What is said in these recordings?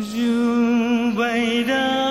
dương vầy đó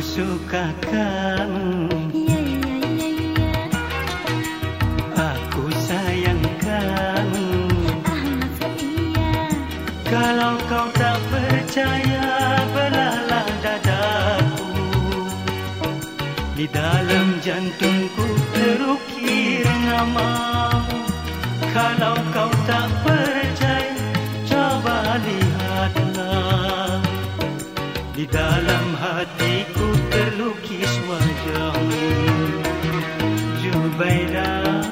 suka kamu Ya ya ya ya Aku sayang kamu Ah masa iya Kalau kau tak percaya Belalah dadaku. Di dalam jantungku terukir namamu. Kalau kau tak percaya Coba lihatlah. Di dalam hatiku terlukis wajahmu Jubaidah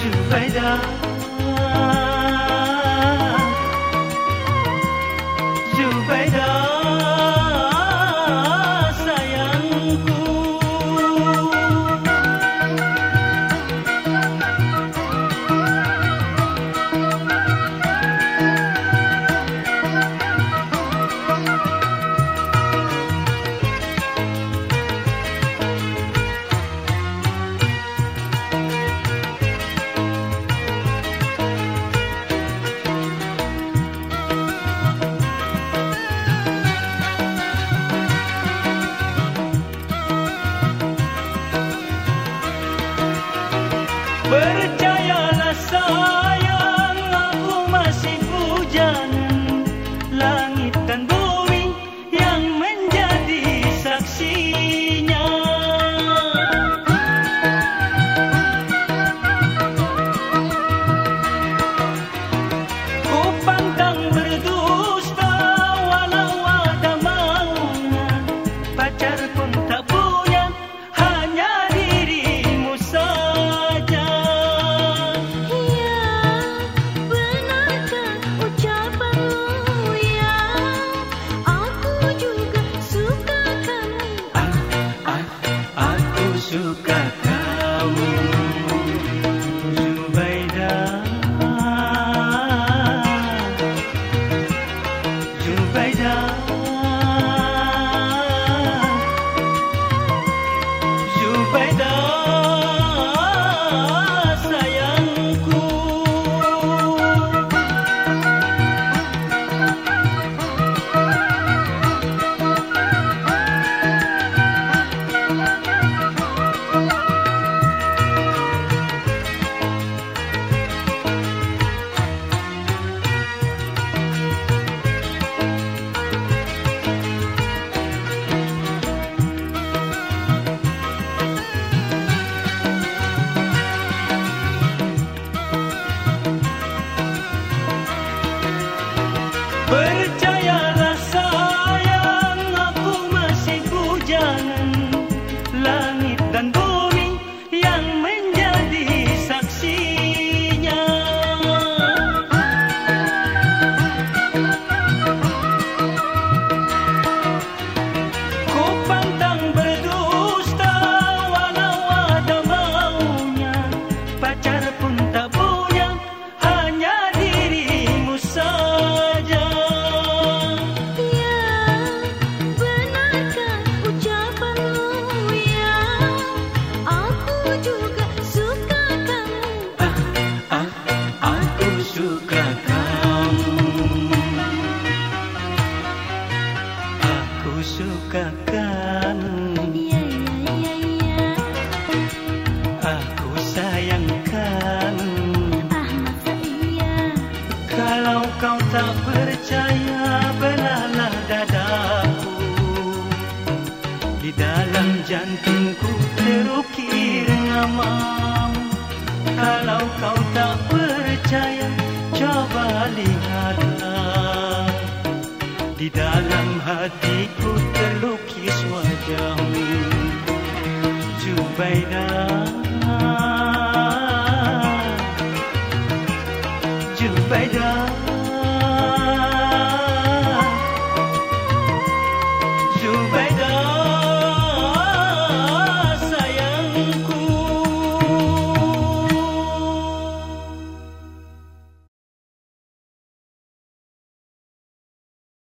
Jubaidah berjalan suka kamu But it's suka kamu Aku suka kamu Aku sayang kamu Kalau kau tak percaya Belalah dadaku. Di dalam jantungku terukir namamu. Kalau kau Di dalam hatiku terlukis wajahmu. Jubaidah